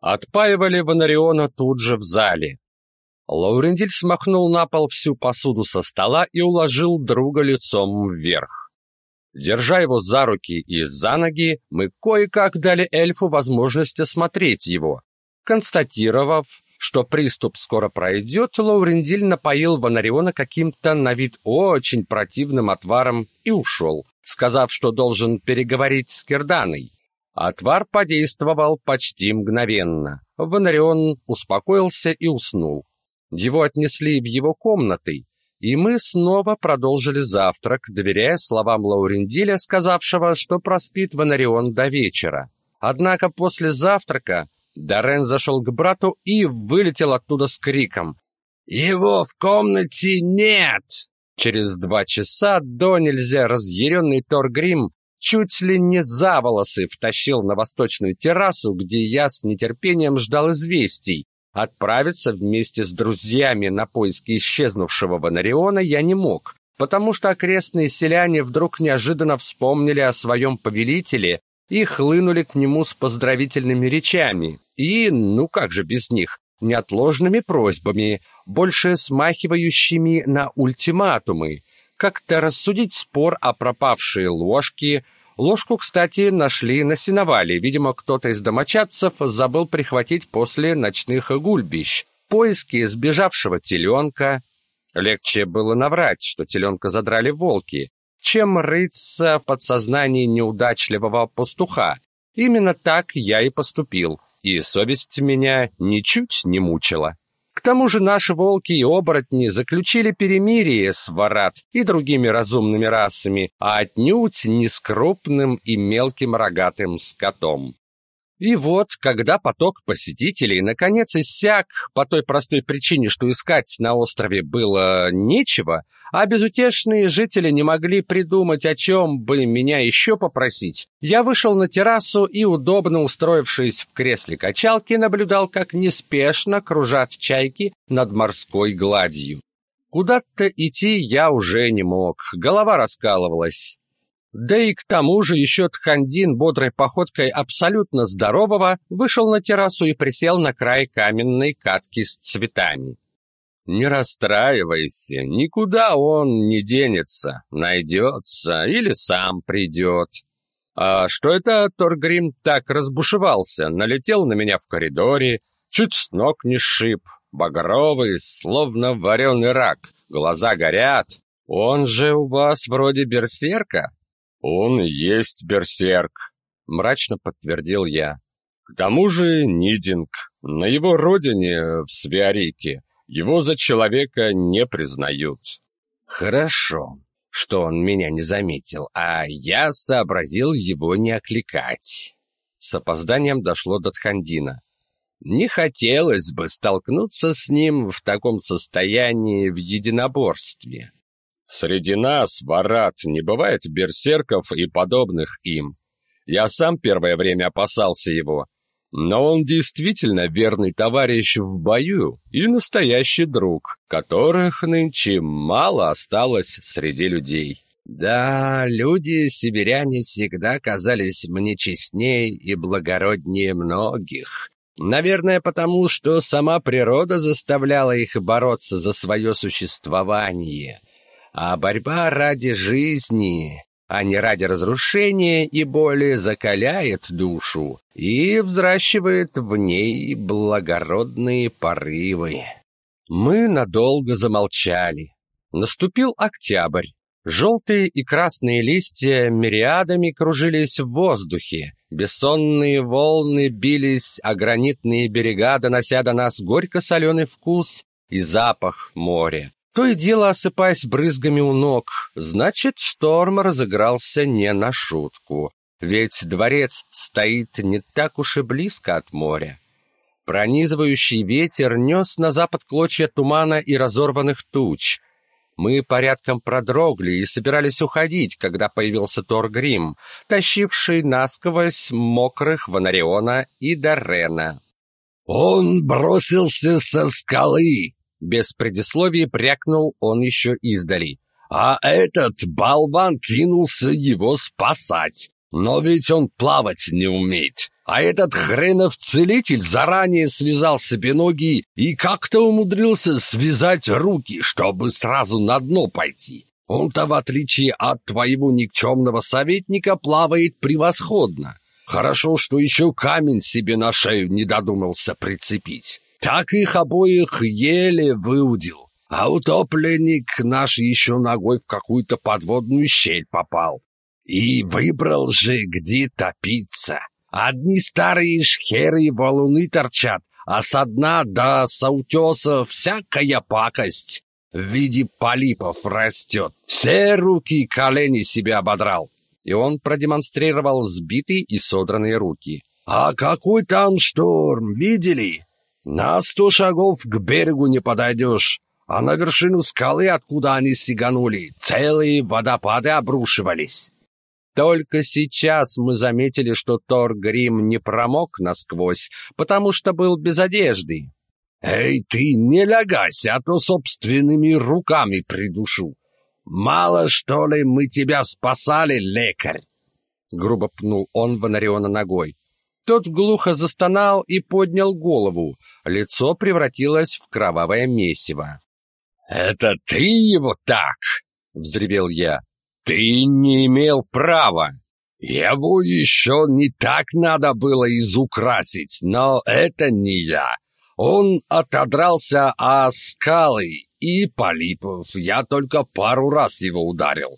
Отпаивали Ванариона тут же в зале. Лаурендиль смахнул на пол всю посуду со стола и уложил друга лицом вверх. Держа его за руки и за ноги, мы кое-как дали эльфу возможность осмотреть его. Констатировав, что приступ скоро пройдет, Лаурендиль напоил Ванариона каким-то на вид очень противным отваром и ушел, сказав, что должен переговорить с Кирданой. Отвар подействовал почти мгновенно. Ванарион успокоился и уснул. Его отнесли в его комнаты, и мы снова продолжили завтрак, доверяя словам Лаурендиля, сказавшего, что проспит Ванарион до вечера. Однако после завтрака Дарен зашел к брату и вылетел оттуда с криком. «Его в комнате нет!» Через два часа до нельзя разъяренный Торгрим чуть ли не за волосы втащил на восточную террасу, где я с нетерпением ждал известий. Отправиться вместе с друзьями на поиски исчезнувшего Ванариона я не мог, потому что окрестные селяне вдруг неожиданно вспомнили о своем повелителе и хлынули к нему с поздравительными речами. И, ну как же без них, неотложными просьбами, больше смахивающими на ультиматумы. Как-то рассудить спор о пропавшей ложке. Ложку, кстати, нашли на сеновале. Видимо, кто-то из домочадцев забыл прихватить после ночных гульбищ. Поиски сбежавшего теленка. Легче было наврать, что теленка задрали волки, чем рыться в подсознании неудачливого пастуха. Именно так я и поступил и совесть меня ничуть не мучила. К тому же наши волки и оборотни заключили перемирие с Варат и другими разумными расами, а отнюдь не с крупным и мелким рогатым скотом. И вот, когда поток посетителей наконец иссяк по той простой причине, что искать на острове было нечего, а безутешные жители не могли придумать, о чем бы меня еще попросить, я вышел на террасу и, удобно устроившись в кресле качалки, наблюдал, как неспешно кружат чайки над морской гладью. Куда-то идти я уже не мог, голова раскалывалась. Да и к тому же еще Тхандин бодрой походкой абсолютно здорового вышел на террасу и присел на край каменной катки с цветами. Не расстраивайся, никуда он не денется, найдется или сам придет. А что это Торгрим так разбушевался, налетел на меня в коридоре, чуть с ног не сшиб, багровый, словно вареный рак, глаза горят. Он же у вас вроде берсерка, «Он есть берсерк», — мрачно подтвердил я. «К тому же Нидинг. На его родине, в Свиарике, его за человека не признают». «Хорошо, что он меня не заметил, а я сообразил его не окликать». С опозданием дошло до Тхандина. Не хотелось бы столкнуться с ним в таком состоянии в единоборстве. Среди нас, ворат, не бывает берсерков и подобных им. Я сам первое время опасался его, но он действительно верный товарищ в бою и настоящий друг, которых нынче мало осталось среди людей. Да, люди-сибиряне всегда казались мне честнее и благороднее многих. Наверное, потому что сама природа заставляла их бороться за свое существование — а борьба ради жизни, а не ради разрушения и боли закаляет душу и взращивает в ней благородные порывы. Мы надолго замолчали. Наступил октябрь. Желтые и красные листья мириадами кружились в воздухе. Бессонные волны бились о гранитные берега, донося до нас горько-соленый вкус и запах моря то и дело осыпаясь брызгами у ног. Значит, шторм разыгрался не на шутку. Ведь дворец стоит не так уж и близко от моря. Пронизывающий ветер нес на запад клочья тумана и разорванных туч. Мы порядком продрогли и собирались уходить, когда появился Торгрим, тащивший насквозь мокрых Ванариона и Дарена. «Он бросился со скалы!» Без предисловий прякнул он еще издали. А этот болван кинулся его спасать. Но ведь он плавать не умеет. А этот хренов целитель заранее связал себе ноги и как-то умудрился связать руки, чтобы сразу на дно пойти. Он-то, в отличие от твоего никчемного советника, плавает превосходно. Хорошо, что еще камень себе на шею не додумался прицепить. Так их обоих еле выудил. А утопленник наш еще ногой в какую-то подводную щель попал. И выбрал же, где топиться. Одни старые шхеры и валуны торчат, а со дна до саутеса всякая пакость в виде полипов растет. Все руки и колени себе ободрал. И он продемонстрировал сбитые и содранные руки. А какой там шторм, видели? На сто шагов к берегу не подойдешь, а на вершину скалы, откуда они сиганули, целые водопады обрушивались. Только сейчас мы заметили, что Тор Грим не промок насквозь, потому что был без одежды. Эй, ты не лягайся, а то собственными руками придушу. Мало что ли мы тебя спасали, лекарь? Грубо пнул он Ванариона ногой. Тот глухо застонал и поднял голову. Лицо превратилось в кровавое месиво. «Это ты его так?» — взревел я. Ты не имел права. Его еще не так надо было изукрасить, но это не я. Он отодрался о скалы, и Полипов я только пару раз его ударил.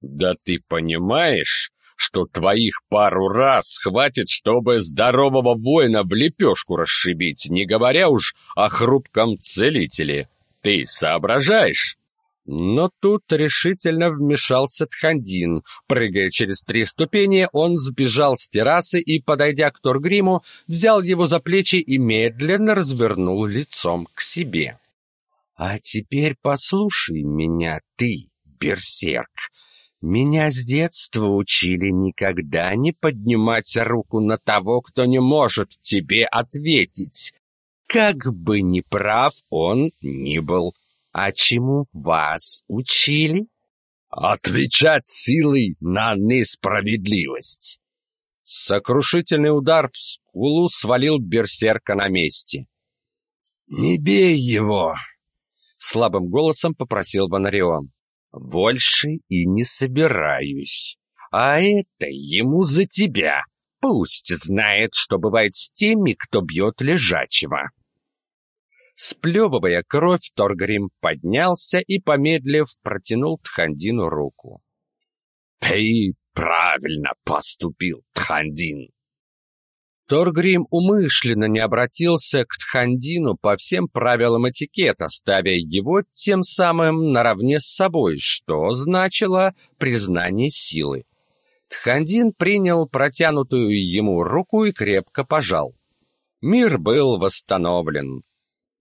Да ты понимаешь, что твоих пару раз хватит, чтобы здорового воина в лепешку расшибить, не говоря уж о хрупком целителе. Ты соображаешь? Но тут решительно вмешался Тхандин. Прыгая через три ступени, он сбежал с террасы и, подойдя к Торгриму, взял его за плечи и медленно развернул лицом к себе. «А теперь послушай меня, ты, берсерк. Меня с детства учили никогда не поднимать руку на того, кто не может тебе ответить. Как бы ни прав он ни был». А чему вас учили? Отвечать силой на несправедливость. Сокрушительный удар в скулу свалил берсерка на месте. Не бей его, слабым голосом попросил Бонарион. Больше и не собираюсь. А это ему за тебя. Пусть знает, что бывает с теми, кто бьет лежачего. Сплевывая кровь, Торгрим поднялся и, помедлив, протянул Тхандину руку. «Ты правильно поступил, Тхандин!» Торгрим умышленно не обратился к Тхандину по всем правилам этикета, ставя его тем самым наравне с собой, что значило признание силы. Тхандин принял протянутую ему руку и крепко пожал. Мир был восстановлен.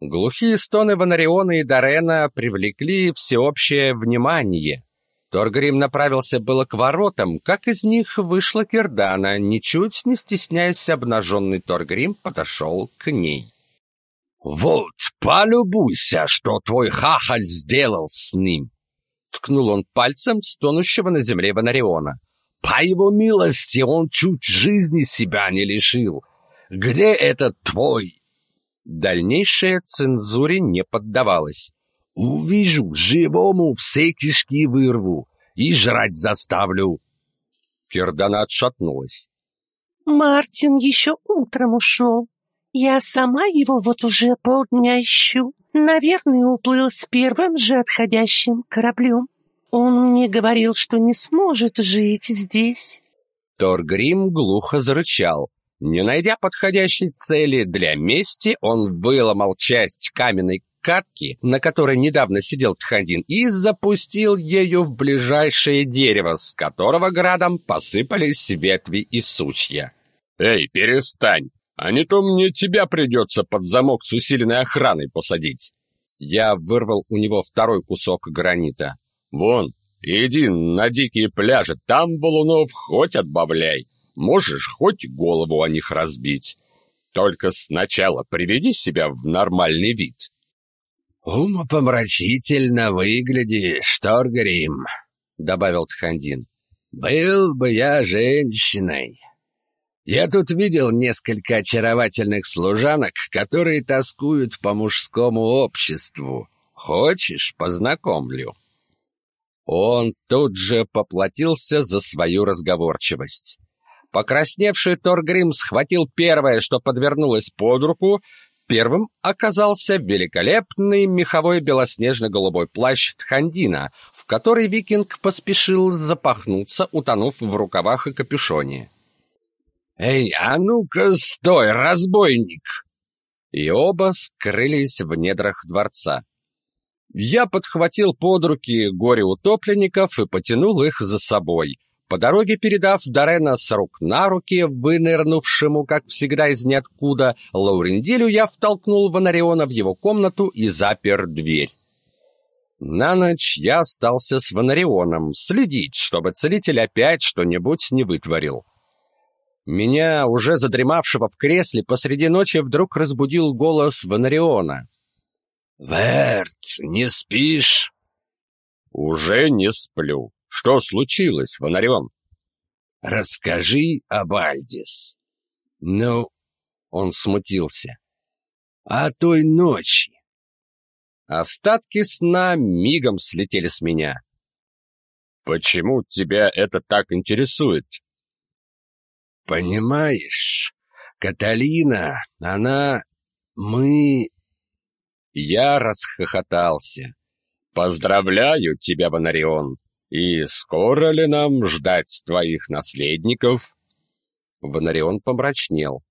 Глухие стоны Ванариона и Дарена привлекли всеобщее внимание. Торгрим направился было к воротам, как из них вышла Кирдана, ничуть не стесняясь обнаженный Торгрим подошел к ней. «Вот, полюбуйся, что твой хахаль сделал с ним!» Ткнул он пальцем стонущего на земле Ванариона. «По его милости он чуть жизни себя не лишил. Где этот твой Дальнейшая цензуре не поддавалась. «Увижу, живому все кишки вырву и жрать заставлю». Кирдана отшатнулась. «Мартин еще утром ушел. Я сама его вот уже полдня ищу. Наверное, уплыл с первым же отходящим кораблем. Он мне говорил, что не сможет жить здесь». Торгрим глухо зарычал. Не найдя подходящей цели для мести, он выломал часть каменной катки, на которой недавно сидел Тхандин, и запустил ею в ближайшее дерево, с которого градом посыпались ветви и сучья. «Эй, перестань! А не то мне тебя придется под замок с усиленной охраной посадить!» Я вырвал у него второй кусок гранита. «Вон, иди на дикие пляжи, там валунов хоть отбавляй!» Можешь хоть голову о них разбить. Только сначала приведи себя в нормальный вид. «Умопомрачительно выглядишь, Торгрим», — добавил Тхандин. «Был бы я женщиной. Я тут видел несколько очаровательных служанок, которые тоскуют по мужскому обществу. Хочешь, познакомлю?» Он тут же поплатился за свою разговорчивость. Покрасневший Торгрим схватил первое, что подвернулось под руку. Первым оказался великолепный меховой белоснежно-голубой плащ Тхандина, в который викинг поспешил запахнуться, утонув в рукавах и капюшоне. «Эй, а ну-ка, стой, разбойник!» И оба скрылись в недрах дворца. Я подхватил под руки горе утопленников и потянул их за собой, по дороге передав Дарена с рук на руки, вынырнувшему, как всегда, из ниоткуда, Лауренделю я втолкнул Ванариона в его комнату и запер дверь. На ночь я остался с Ванарионом, следить, чтобы целитель опять что-нибудь не вытворил. Меня, уже задремавшего в кресле, посреди ночи вдруг разбудил голос Ванариона. «Верт, не спишь?» «Уже не сплю. Что случилось, Фонарион?» «Расскажи об Альдис». «Ну...» — он смутился. «А той ночи?» Остатки сна мигом слетели с меня. «Почему тебя это так интересует?» Понимаешь, Каталина, она... мы... Я расхохотался. Поздравляю тебя, Бонарион. И скоро ли нам ждать твоих наследников? Бонарион помрачнел.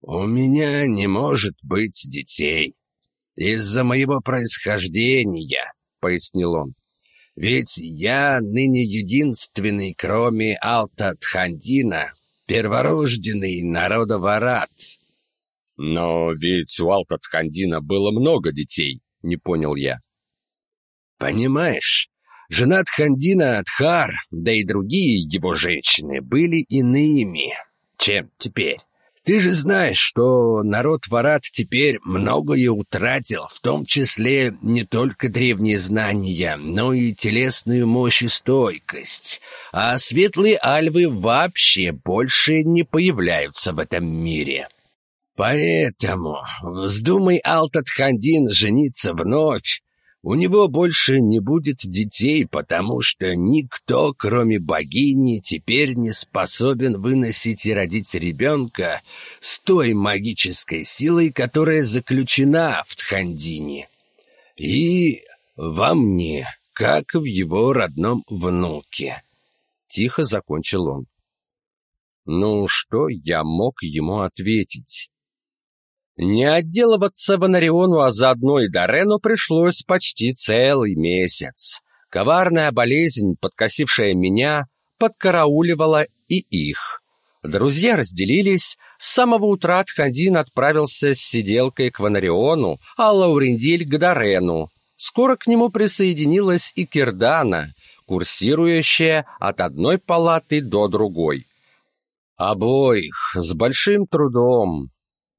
У меня не может быть детей. Из-за моего происхождения, пояснил он. Ведь я ныне единственный, кроме Алта Тхандина, перворожденный народа Варат. Но ведь у Алкатхандина было много детей, не понял я. Понимаешь, жена Тхандина Адхар, да и другие его женщины были иными, чем теперь. Ты же знаешь, что народ Варат теперь многое утратил, в том числе не только древние знания, но и телесную мощь и стойкость. А светлые альвы вообще больше не появляются в этом мире. Поэтому вздумай Алтатхандин жениться вновь, у него больше не будет детей, потому что никто, кроме богини, теперь не способен выносить и родить ребенка с той магической силой, которая заключена в Тхандине. И во мне, как в его родном внуке. Тихо закончил он. Ну, что я мог ему ответить? Не отделываться Ванариону, а заодно и Дорену пришлось почти целый месяц. Коварная болезнь, подкосившая меня, подкарауливала и их. Друзья разделились. С самого утра Тхандин отправился с сиделкой к Ванариону, а Лаурендиль к Дорену. Скоро к нему присоединилась и Кирдана, курсирующая от одной палаты до другой. Обоих с большим трудом,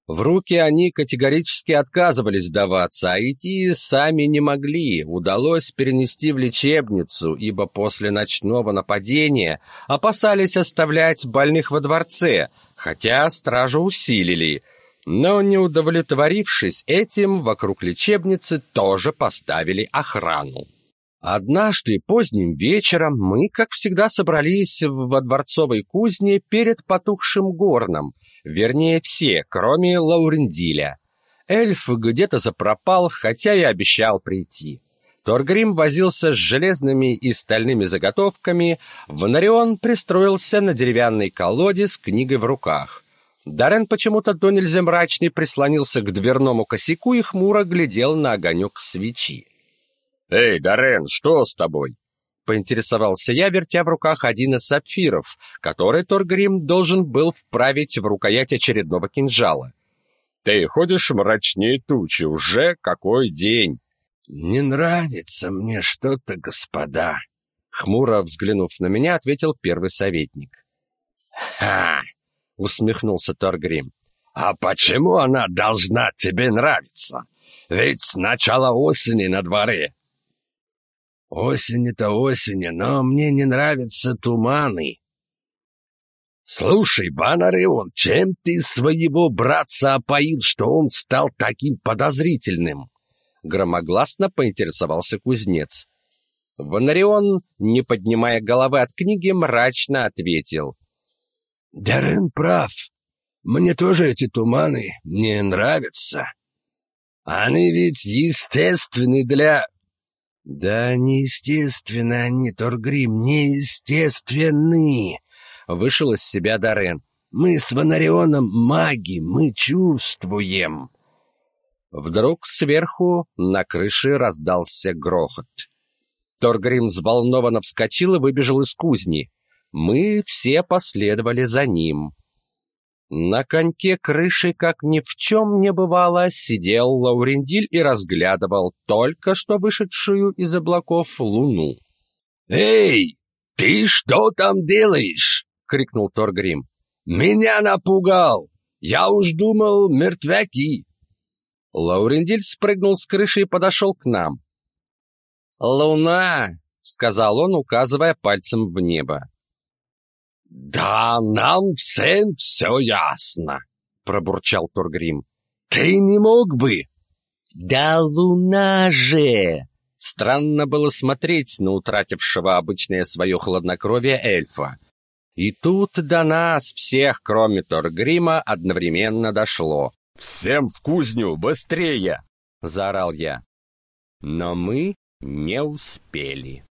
в руки они категорически отказывались даваться, а идти сами не могли. Удалось перенести в лечебницу, ибо после ночного нападения опасались оставлять больных во дворце, хотя стражу усилили. Но не удовлетворившись этим, вокруг лечебницы тоже поставили охрану. Однажды поздним вечером мы, как всегда, собрались во дворцовой кузне перед потухшим горном — Вернее, все, кроме Лаурендиля. Эльф где-то запропал, хотя и обещал прийти. Торгрим возился с железными и стальными заготовками, Ванарион пристроился на деревянной колоде с книгой в руках. Дарен почему-то до нельзя мрачный прислонился к дверному косяку и хмуро глядел на огонек свечи. «Эй, Дарен, что с тобой?» поинтересовался я, вертя в руках один из сапфиров, который Торгрим должен был вправить в рукоять очередного кинжала. «Ты ходишь мрачнее тучи, уже какой день!» «Не нравится мне что-то, господа!» Хмуро взглянув на меня, ответил первый советник. «Ха!» — усмехнулся Торгрим. «А почему она должна тебе нравиться? Ведь начало осени на дворе, Осень — это осень, но мне не нравятся туманы. Слушай, Банареон, чем ты своего братца опоил, что он стал таким подозрительным? Громогласно поинтересовался кузнец. Банарион, не поднимая головы от книги, мрачно ответил. Дарен прав. Мне тоже эти туманы не нравятся. Они ведь естественны для... Да неестественны они, Торгрим, неестественны. Вышел из себя Дарен. Мы с Ванарионом маги, мы чувствуем. Вдруг сверху на крыше раздался грохот. Торгрим взволнованно вскочил и выбежал из кузни. Мы все последовали за ним. На коньке крыши, как ни в чем не бывало, сидел Лаурендиль и разглядывал только что вышедшую из облаков луну. «Эй, ты что там делаешь?» — крикнул Торгрим. «Меня напугал! Я уж думал, мертвяки!» Лаурендиль спрыгнул с крыши и подошел к нам. «Луна!» — сказал он, указывая пальцем в небо. «Да нам всем все ясно», — пробурчал Торгрим. «Ты не мог бы?» «Да луна же!» Странно было смотреть на утратившего обычное свое хладнокровие эльфа. И тут до нас всех, кроме Торгрима, одновременно дошло. «Всем в кузню, быстрее!» — заорал я. Но мы не успели.